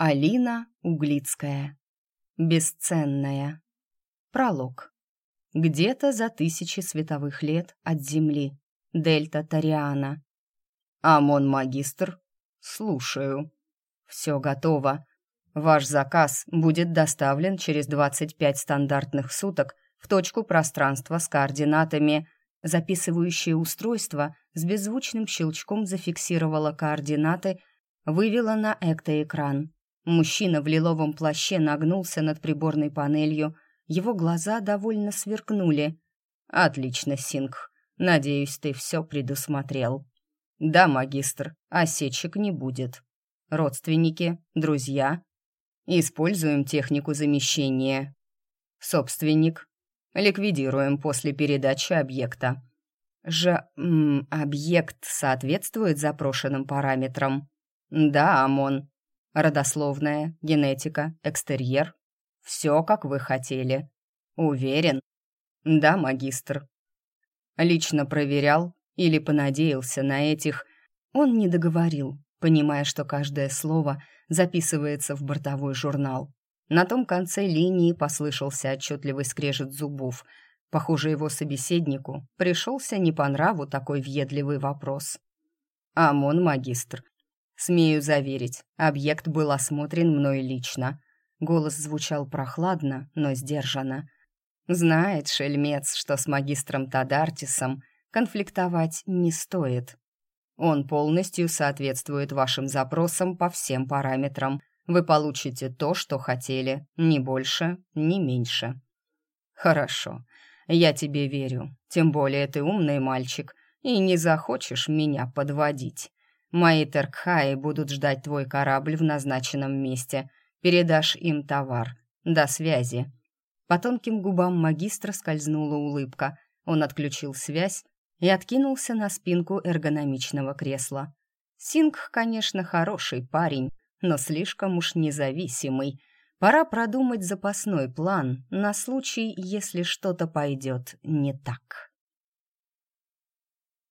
Алина Углицкая. Бесценная. Пролог. Где-то за тысячи световых лет от Земли. Дельта Тариана. Амон-магистр. Слушаю. Все готово. Ваш заказ будет доставлен через 25 стандартных суток в точку пространства с координатами. Записывающее устройство с беззвучным щелчком зафиксировало координаты, вывело на эктоэкран. Мужчина в лиловом плаще нагнулся над приборной панелью. Его глаза довольно сверкнули. «Отлично, Сингх. Надеюсь, ты все предусмотрел». «Да, магистр, осечек не будет. Родственники, друзья. Используем технику замещения. Собственник. Ликвидируем после передачи объекта. Же... М, объект соответствует запрошенным параметрам?» «Да, Амон родословная, генетика, экстерьер. Все, как вы хотели. Уверен? Да, магистр. Лично проверял или понадеялся на этих... Он не договорил, понимая, что каждое слово записывается в бортовой журнал. На том конце линии послышался отчетливый скрежет зубов. Похоже, его собеседнику пришелся не по нраву такой въедливый вопрос. «Амон, магистр, Смею заверить, объект был осмотрен мной лично. Голос звучал прохладно, но сдержанно. Знает шельмец, что с магистром Тадартисом конфликтовать не стоит. Он полностью соответствует вашим запросам по всем параметрам. Вы получите то, что хотели, ни больше, ни меньше. Хорошо, я тебе верю, тем более ты умный мальчик и не захочешь меня подводить. Мои Теркхаи будут ждать твой корабль в назначенном месте. Передашь им товар. До связи». По тонким губам магистра скользнула улыбка. Он отключил связь и откинулся на спинку эргономичного кресла. Синг, конечно, хороший парень, но слишком уж независимый. Пора продумать запасной план на случай, если что-то пойдет не так.